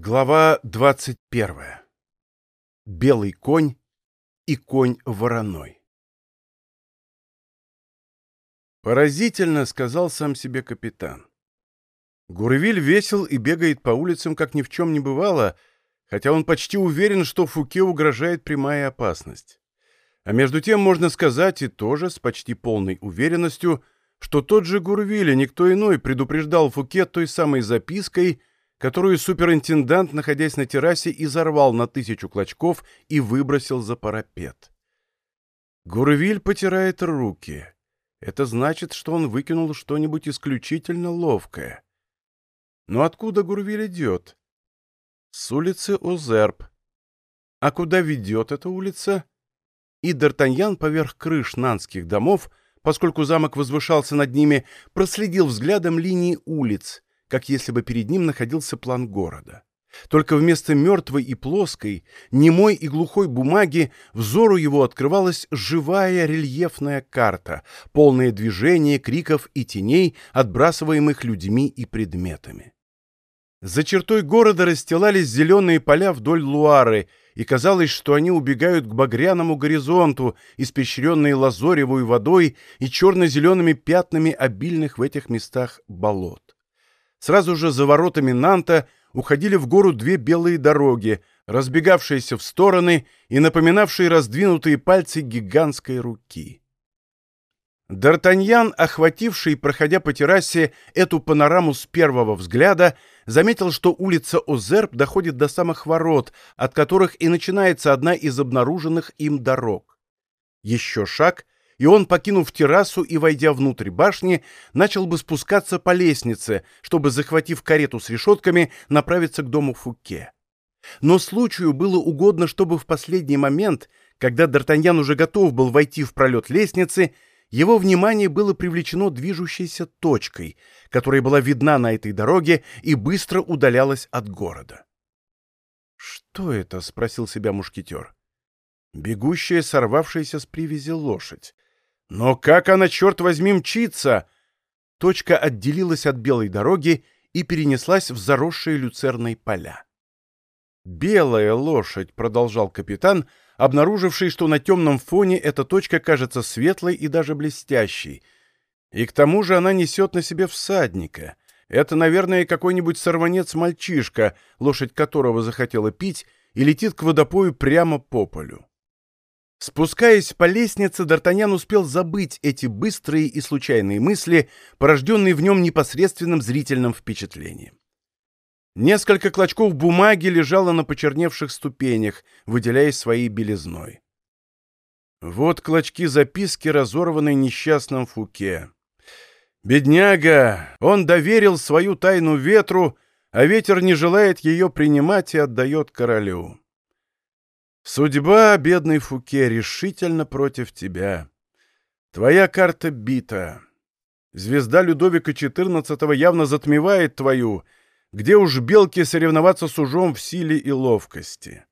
Глава 21. Белый конь и конь вороной. Поразительно, сказал сам себе капитан. Гурвиль весел и бегает по улицам, как ни в чем не бывало, хотя он почти уверен, что Фуке угрожает прямая опасность. А между тем можно сказать и тоже с почти полной уверенностью, что тот же Гурвиль, и никто иной, предупреждал Фуке той самой запиской, которую суперинтендант, находясь на террасе, изорвал на тысячу клочков и выбросил за парапет. Гурвиль потирает руки. Это значит, что он выкинул что-нибудь исключительно ловкое. Но откуда Гурвиль идет? С улицы Озерб. А куда ведет эта улица? И Д'Артаньян поверх крыш нанских домов, поскольку замок возвышался над ними, проследил взглядом линии улиц — как если бы перед ним находился план города. Только вместо мертвой и плоской, немой и глухой бумаги взору его открывалась живая рельефная карта, полная движения, криков и теней, отбрасываемых людьми и предметами. За чертой города расстилались зеленые поля вдоль Луары, и казалось, что они убегают к багряному горизонту, испещренные лазоревой водой и черно-зелеными пятнами обильных в этих местах болот. Сразу же за воротами Нанта уходили в гору две белые дороги, разбегавшиеся в стороны и напоминавшие раздвинутые пальцы гигантской руки. Д'Артаньян, охвативший, проходя по террасе, эту панораму с первого взгляда, заметил, что улица Озерб доходит до самых ворот, от которых и начинается одна из обнаруженных им дорог. Еще шаг — и он, покинув террасу и войдя внутрь башни, начал бы спускаться по лестнице, чтобы, захватив карету с решетками, направиться к дому Фуке. Но случаю было угодно, чтобы в последний момент, когда Д'Артаньян уже готов был войти в пролет лестницы, его внимание было привлечено движущейся точкой, которая была видна на этой дороге и быстро удалялась от города. «Что это?» — спросил себя мушкетер. «Бегущая, сорвавшаяся с привязи лошадь. Но как она, черт возьми, мчится? Точка отделилась от белой дороги и перенеслась в заросшие люцерной поля. «Белая лошадь», — продолжал капитан, обнаруживший, что на темном фоне эта точка кажется светлой и даже блестящей. И к тому же она несет на себе всадника. Это, наверное, какой-нибудь сорванец-мальчишка, лошадь которого захотела пить, и летит к водопою прямо по полю. Спускаясь по лестнице, Д'Артаньян успел забыть эти быстрые и случайные мысли, порожденные в нем непосредственным зрительным впечатлением. Несколько клочков бумаги лежало на почерневших ступенях, выделяясь своей белизной. Вот клочки записки, разорванной несчастным Фуке. Бедняга! Он доверил свою тайну ветру, а ветер не желает ее принимать и отдает королю. Судьба, бедный Фуке, решительно против тебя. Твоя карта бита. Звезда Людовика XIV явно затмевает твою, где уж белки соревноваться с ужом в силе и ловкости.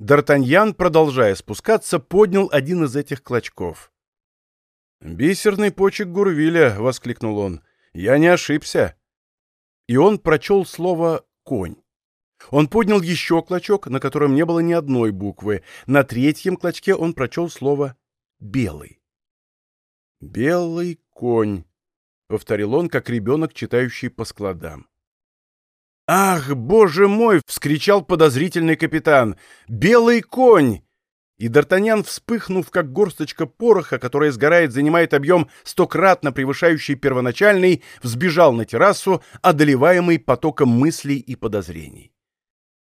Д'Артаньян, продолжая спускаться, поднял один из этих клочков. «Бисерный почек Гурвиля!» — воскликнул он. «Я не ошибся!» И он прочел слово «конь». Он поднял еще клочок, на котором не было ни одной буквы. На третьем клочке он прочел слово «белый». «Белый конь», — повторил он, как ребенок, читающий по складам. «Ах, боже мой!» — вскричал подозрительный капитан. «Белый конь!» И Д'Артаньян, вспыхнув, как горсточка пороха, которая сгорает, занимает объем стократно превышающий первоначальный, взбежал на террасу, одолеваемый потоком мыслей и подозрений.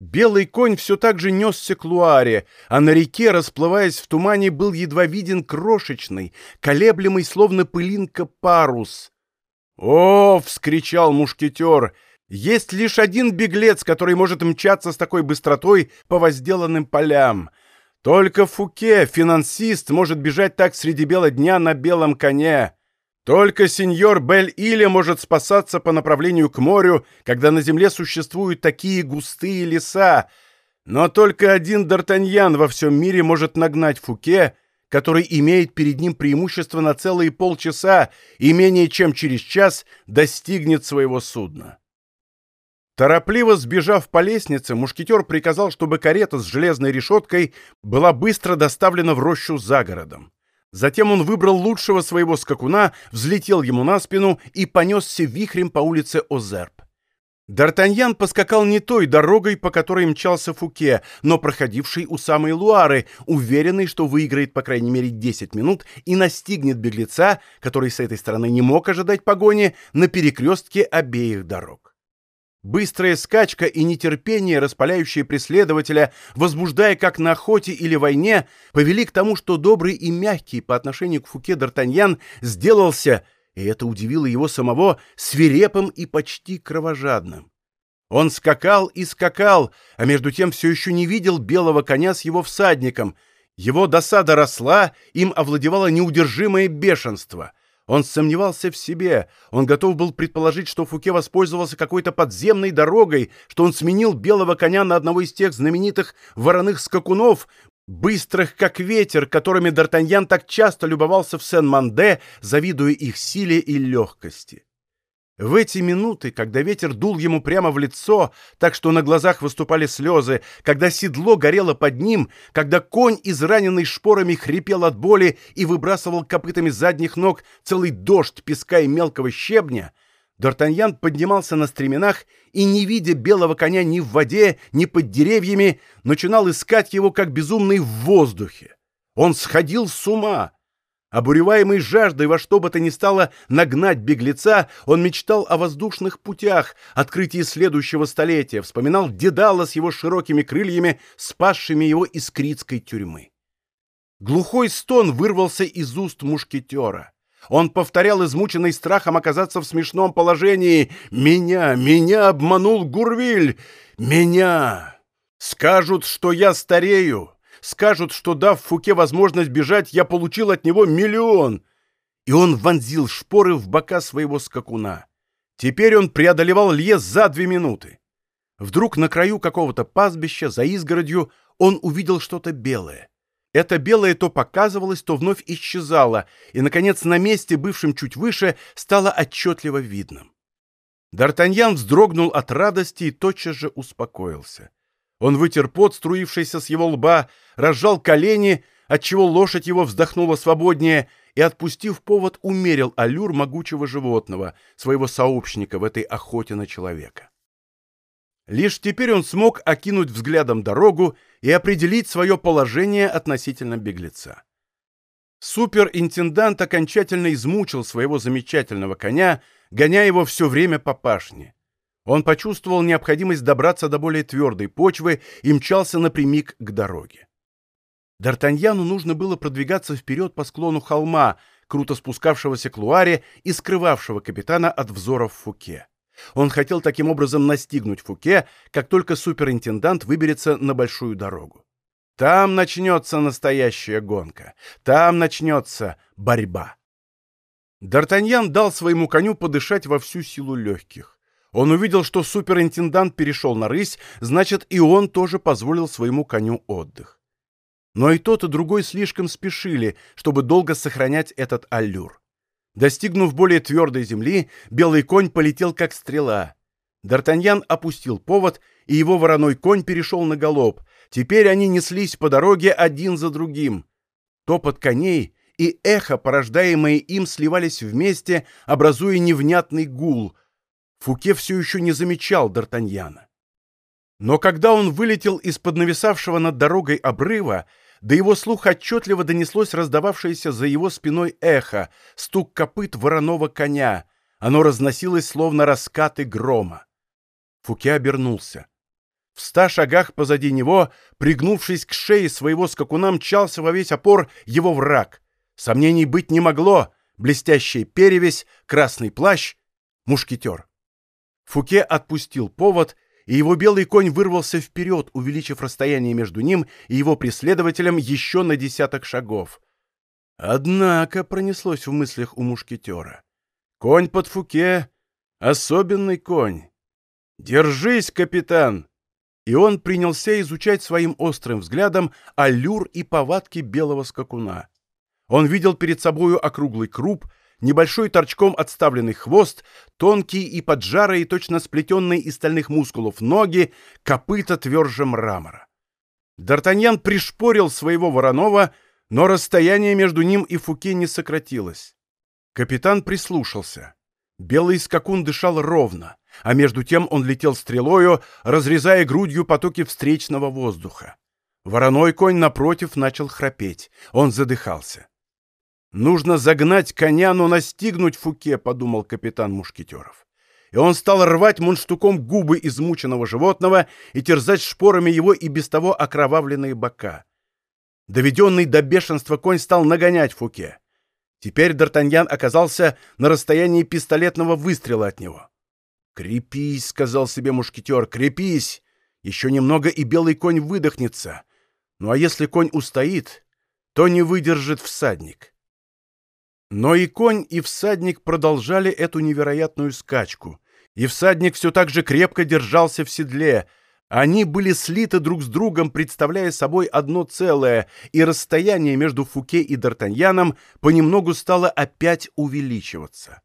Белый конь все так же несся к Луаре, а на реке, расплываясь в тумане, был едва виден крошечный, колеблемый, словно пылинка, парус. «О!» — вскричал мушкетер. «Есть лишь один беглец, который может мчаться с такой быстротой по возделанным полям. Только Фуке, финансист, может бежать так среди бела дня на белом коне. Только сеньор Бель-Иле может спасаться по направлению к морю, когда на земле существуют такие густые леса. Но только один Д'Артаньян во всем мире может нагнать Фуке, который имеет перед ним преимущество на целые полчаса и менее чем через час достигнет своего судна. Торопливо сбежав по лестнице, мушкетер приказал, чтобы карета с железной решеткой была быстро доставлена в рощу за городом. Затем он выбрал лучшего своего скакуна, взлетел ему на спину и понесся вихрем по улице Озерб. Д'Артаньян поскакал не той дорогой, по которой мчался Фуке, но проходившей у самой Луары, уверенный, что выиграет по крайней мере 10 минут и настигнет беглеца, который с этой стороны не мог ожидать погони, на перекрестке обеих дорог. Быстрая скачка и нетерпение, распаляющие преследователя, возбуждая как на охоте или войне, повели к тому, что добрый и мягкий по отношению к Фуке Д'Артаньян сделался, и это удивило его самого, свирепым и почти кровожадным. Он скакал и скакал, а между тем все еще не видел белого коня с его всадником. Его досада росла, им овладевало неудержимое бешенство — он сомневался в себе. Он готов был предположить, что Фуке воспользовался какой-то подземной дорогой, что он сменил белого коня на одного из тех знаменитых вороных скакунов, быстрых как ветер, которыми Д'Артаньян так часто любовался в Сен-Манде, завидуя их силе и легкости. В эти минуты, когда ветер дул ему прямо в лицо, так что на глазах выступали слезы, когда седло горело под ним, когда конь, израненный шпорами, хрипел от боли и выбрасывал копытами задних ног целый дождь песка и мелкого щебня, Д'Артаньян поднимался на стременах и, не видя белого коня ни в воде, ни под деревьями, начинал искать его как безумный в воздухе. Он сходил с ума. Обуреваемый жаждой во что бы то ни стало нагнать беглеца, он мечтал о воздушных путях, открытии следующего столетия, вспоминал Дедала с его широкими крыльями, спасшими его из критской тюрьмы. Глухой стон вырвался из уст мушкетера. Он повторял, измученный страхом оказаться в смешном положении. «Меня, меня обманул Гурвиль! Меня! Скажут, что я старею! Скажут, что дав Фуке возможность бежать, я получил от него миллион. И он вонзил шпоры в бока своего скакуна. Теперь он преодолевал лес за две минуты. Вдруг на краю какого-то пастбища, за изгородью, он увидел что-то белое. Это белое то показывалось, то вновь исчезало, и, наконец, на месте, бывшем чуть выше, стало отчетливо видным. Д'Артаньян вздрогнул от радости и тотчас же успокоился. Он вытер пот, струившийся с его лба, разжал колени, отчего лошадь его вздохнула свободнее и, отпустив повод, умерил аллюр могучего животного, своего сообщника в этой охоте на человека. Лишь теперь он смог окинуть взглядом дорогу и определить свое положение относительно беглеца. Суперинтендант окончательно измучил своего замечательного коня, гоняя его все время по пашне. Он почувствовал необходимость добраться до более твердой почвы и мчался напрямик к дороге. Д'Артаньяну нужно было продвигаться вперед по склону холма, круто спускавшегося к Луаре и скрывавшего капитана от взоров Фуке. Он хотел таким образом настигнуть Фуке, как только суперинтендант выберется на большую дорогу. Там начнется настоящая гонка, там начнется борьба. Д'Артаньян дал своему коню подышать во всю силу легких. Он увидел, что суперинтендант перешел на рысь, значит, и он тоже позволил своему коню отдых. Но и тот, и другой слишком спешили, чтобы долго сохранять этот аллюр. Достигнув более твердой земли, белый конь полетел как стрела. Д'Артаньян опустил повод, и его вороной конь перешел на галоп. Теперь они неслись по дороге один за другим. Топот коней и эхо, порождаемые им, сливались вместе, образуя невнятный гул — Фуке все еще не замечал Д'Артаньяна. Но когда он вылетел из-под нависавшего над дорогой обрыва, до его слуха отчетливо донеслось раздававшееся за его спиной эхо, стук копыт вороного коня. Оно разносилось, словно раскаты грома. Фуке обернулся. В ста шагах позади него, пригнувшись к шее своего скакуна, мчался во весь опор его враг. Сомнений быть не могло. Блестящая перевесь, красный плащ, мушкетер. Фуке отпустил повод, и его белый конь вырвался вперед, увеличив расстояние между ним и его преследователем еще на десяток шагов. Однако пронеслось в мыслях у мушкетера. Конь под Фуке — особенный конь. «Держись, капитан!» И он принялся изучать своим острым взглядом аллюр и повадки белого скакуна. Он видел перед собою округлый круп, небольшой торчком отставленный хвост, тонкие и поджарые, точно сплетенные из стальных мускулов ноги, копыта тверже мрамора. Д'Артаньян пришпорил своего Воронова, но расстояние между ним и Фуке не сократилось. Капитан прислушался. Белый скакун дышал ровно, а между тем он летел стрелою, разрезая грудью потоки встречного воздуха. Вороной конь, напротив, начал храпеть. Он задыхался. «Нужно загнать коня, но настигнуть Фуке», — подумал капитан Мушкетеров. И он стал рвать мунштуком губы измученного животного и терзать шпорами его и без того окровавленные бока. Доведенный до бешенства конь стал нагонять Фуке. Теперь Д'Артаньян оказался на расстоянии пистолетного выстрела от него. «Крепись», — сказал себе мушкетер, — «крепись! Еще немного, и белый конь выдохнется. Ну а если конь устоит, то не выдержит всадник». Но и конь, и всадник продолжали эту невероятную скачку, и всадник все так же крепко держался в седле. Они были слиты друг с другом, представляя собой одно целое, и расстояние между Фуке и Д'Артаньяном понемногу стало опять увеличиваться.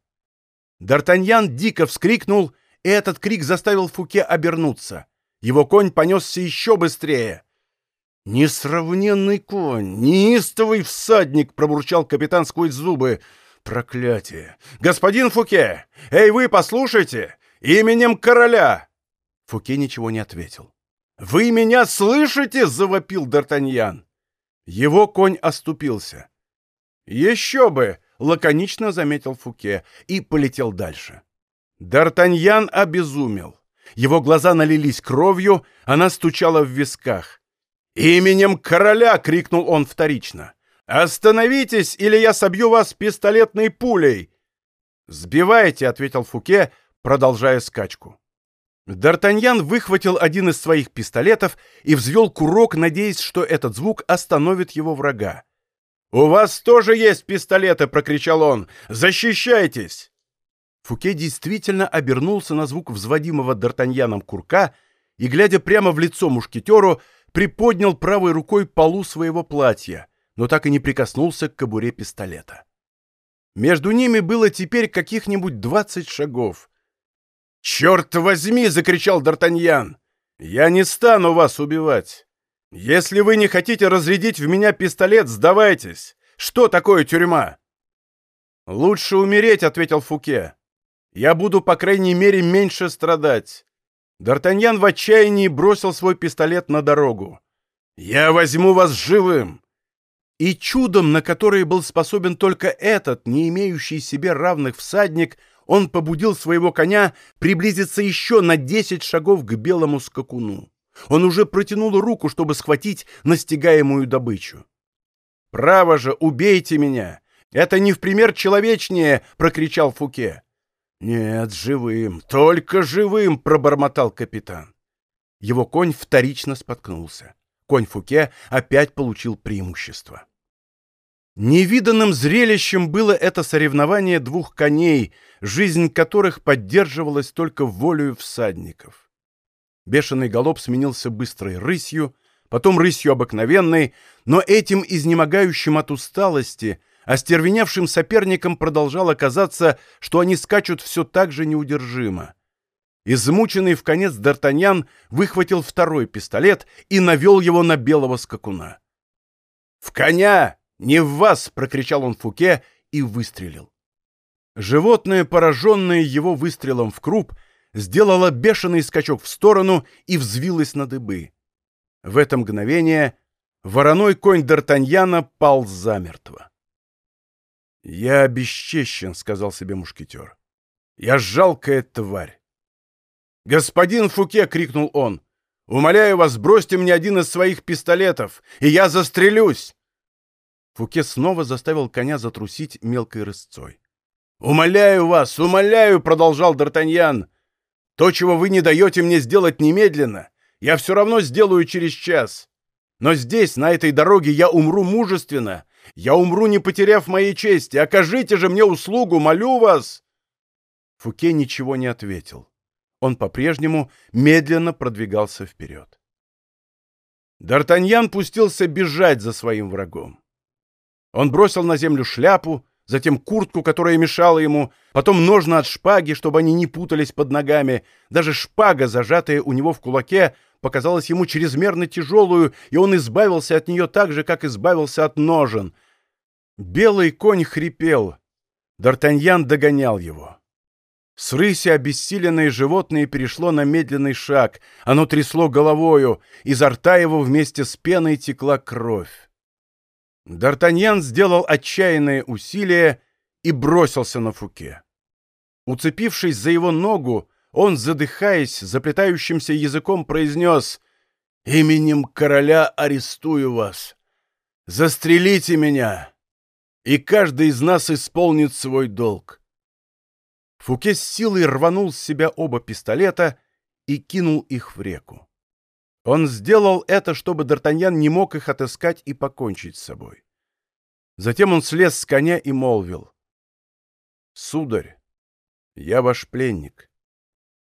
Д'Артаньян дико вскрикнул, и этот крик заставил Фуке обернуться. Его конь понесся еще быстрее — «Несравненный конь! Неистовый всадник!» — пробурчал капитан сквозь зубы. «Проклятие! Господин Фуке! Эй, вы, послушайте! Именем короля!» Фуке ничего не ответил. «Вы меня слышите?» — завопил Д'Артаньян. Его конь оступился. «Еще бы!» — лаконично заметил Фуке и полетел дальше. Д'Артаньян обезумел. Его глаза налились кровью, она стучала в висках. «Именем короля!» — крикнул он вторично. «Остановитесь, или я собью вас пистолетной пулей!» «Сбивайте!» — ответил Фуке, продолжая скачку. Д'Артаньян выхватил один из своих пистолетов и взвел курок, надеясь, что этот звук остановит его врага. «У вас тоже есть пистолеты!» — прокричал он. «Защищайтесь!» Фуке действительно обернулся на звук взводимого Д'Артаньяном курка и, глядя прямо в лицо мушкетеру, приподнял правой рукой полу своего платья, но так и не прикоснулся к кобуре пистолета. Между ними было теперь каких-нибудь двадцать шагов. «Черт возьми!» — закричал Д'Артаньян. «Я не стану вас убивать. Если вы не хотите разрядить в меня пистолет, сдавайтесь. Что такое тюрьма?» «Лучше умереть», — ответил Фуке. «Я буду, по крайней мере, меньше страдать. Д'Артаньян в отчаянии бросил свой пистолет на дорогу. «Я возьму вас живым!» И чудом, на которое был способен только этот, не имеющий себе равных всадник, он побудил своего коня приблизиться еще на десять шагов к белому скакуну. Он уже протянул руку, чтобы схватить настигаемую добычу. «Право же, убейте меня! Это не в пример человечнее!» — прокричал Фуке. «Нет, живым, только живым!» — пробормотал капитан. Его конь вторично споткнулся. Конь Фуке опять получил преимущество. Невиданным зрелищем было это соревнование двух коней, жизнь которых поддерживалась только волею всадников. Бешеный галоп сменился быстрой рысью, потом рысью обыкновенной, но этим изнемогающим от усталости, остервеневшим соперникам продолжало казаться, что они скачут все так же неудержимо. Измученный в конец Д'Артаньян выхватил второй пистолет и навел его на белого скакуна. «В коня! Не в вас!» — прокричал он Фуке и выстрелил. Животное, пораженное его выстрелом в круп, сделало бешеный скачок в сторону и взвилось на дыбы. В это мгновение вороной конь Д'Артаньяна пал замертво. «Я обесчещен», — сказал себе мушкетер. «Я жалкая тварь». «Господин Фуке!» — крикнул он. «Умоляю вас, бросьте мне один из своих пистолетов, и я застрелюсь!» Фуке снова заставил коня затрусить мелкой рысцой. «Умоляю вас, умоляю!» — продолжал Д'Артаньян. «То, чего вы не даете мне сделать немедленно, я все равно сделаю через час. Но здесь, на этой дороге, я умру мужественно, я умру, не потеряв моей чести. Окажите же мне услугу, молю вас!» Фуке ничего не ответил. Он по-прежнему медленно продвигался вперед. Д'Артаньян пустился бежать за своим врагом. Он бросил на землю шляпу, затем куртку, которая мешала ему, потом ножны от шпаги, чтобы они не путались под ногами. Даже шпага, зажатая у него в кулаке, показалась ему чрезмерно тяжелую, и он избавился от нее так же, как избавился от ножен. Белый конь хрипел. Д'Артаньян догонял его. С рыси обессиленное животное перешло на медленный шаг. Оно трясло головою, изо рта его вместе с пеной текла кровь. Д'Артаньян сделал отчаянное усилие и бросился на Фуке. Уцепившись за его ногу, он, задыхаясь, заплетающимся языком произнес «Именем короля арестую вас! Застрелите меня, и каждый из нас исполнит свой долг!» Фуке с силой рванул с себя оба пистолета и кинул их в реку. Он сделал это, чтобы Д'Артаньян не мог их отыскать и покончить с собой. Затем он слез с коня и молвил. «Сударь, я ваш пленник.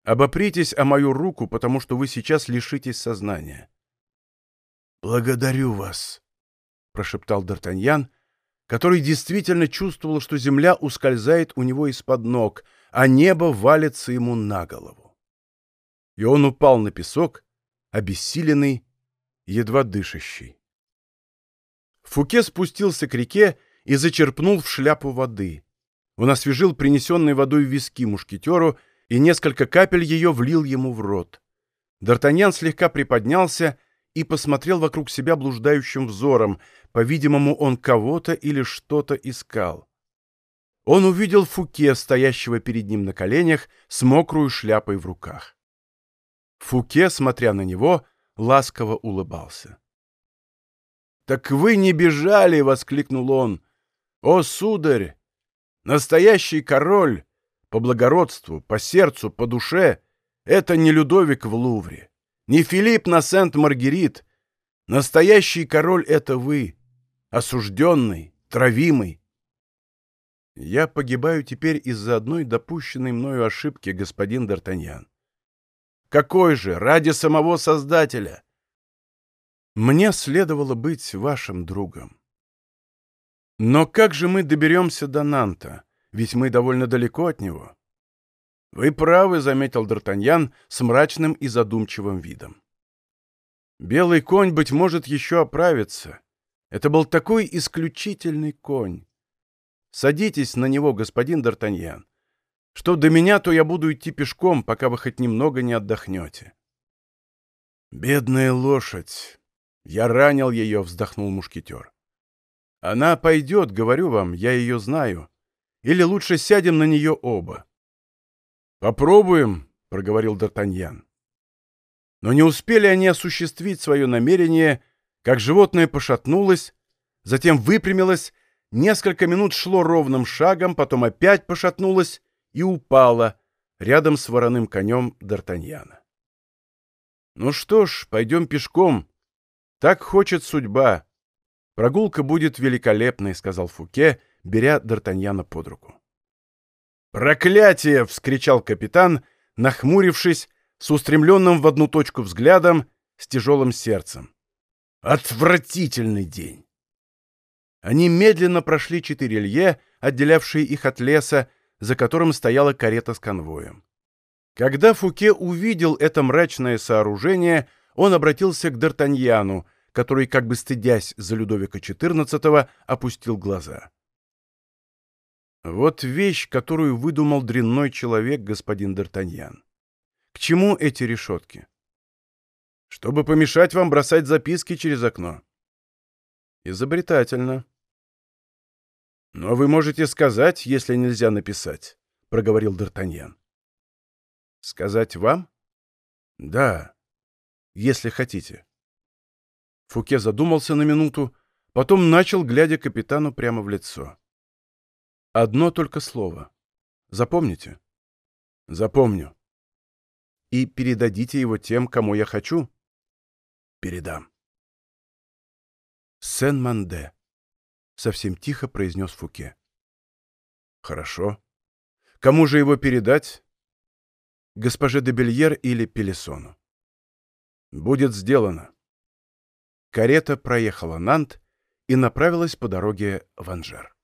Обопритесь о мою руку, потому что вы сейчас лишитесь сознания». «Благодарю вас», — прошептал Д'Артаньян, который действительно чувствовал, что земля ускользает у него из-под ног, а небо валится ему на голову. И он упал на песок, обессиленный, едва дышащий. Фуке спустился к реке и зачерпнул в шляпу воды. Он освежил принесенной водой виски мушкетеру и несколько капель ее влил ему в рот. Д'Артаньян слегка приподнялся и посмотрел вокруг себя блуждающим взором. По-видимому, он кого-то или что-то искал. Он увидел Фуке, стоящего перед ним на коленях, с мокрую шляпой в руках. Фуке, смотря на него, ласково улыбался. «Так вы не бежали!» — воскликнул он. «О, сударь! Настоящий король! По благородству, по сердцу, по душе — это не Людовик в Лувре, не Филипп на Сент-Маргерит. Настоящий король — это вы, осужденный, травимый. Я погибаю теперь из-за одной допущенной мною ошибки, господин Д'Артаньян. Какой же? Ради самого Создателя. Мне следовало быть вашим другом. Но как же мы доберемся до Нанта? Ведь мы довольно далеко от него. Вы правы, — заметил Д'Артаньян с мрачным и задумчивым видом. Белый конь, быть может, еще оправится. Это был такой исключительный конь. Садитесь на него, господин Д'Артаньян. Что до меня, то я буду идти пешком, пока вы хоть немного не отдохнете. Бедная лошадь. Я ранил ее, вздохнул мушкетер. Она пойдет, говорю вам, я ее знаю. Или лучше сядем на нее оба. Попробуем, проговорил Д'Артаньян. Но не успели они осуществить свое намерение, как животное пошатнулось, затем выпрямилось, несколько минут шло ровным шагом, потом опять пошатнулось и упала рядом с вороным конем Д'Артаньяна. «Ну что ж, пойдем пешком. Так хочет судьба. Прогулка будет великолепной», — сказал Фуке, беря Д'Артаньяна под руку. «Проклятие!» — вскричал капитан, нахмурившись, с устремленным в одну точку взглядом, с тяжелым сердцем. «Отвратительный день!» Они медленно прошли четыре лье, отделявшие их от леса, за которым стояла карета с конвоем. Когда Фуке увидел это мрачное сооружение, он обратился к Д'Артаньяну, который, как бы стыдясь за Людовика XIV, опустил глаза. «Вот вещь, которую выдумал дрянной человек, господин Д'Артаньян. К чему эти решетки?» «Чтобы помешать вам бросать записки через окно». «Изобретательно. «Но вы можете сказать, если нельзя написать», — проговорил Д'Артаньян. «Сказать вам?» «Да, если хотите». Фуке задумался на минуту, потом начал, глядя капитану прямо в лицо. «Одно только слово. Запомните?» «Запомню». «И передадите его тем, кому я хочу?» «Передам». Сен-Манде. — совсем тихо произнес Фуке. «Хорошо. Кому же его передать? Госпоже де Бельер или Пелесону?» «Будет сделано». Карета проехала Нант и направилась по дороге в Анжер.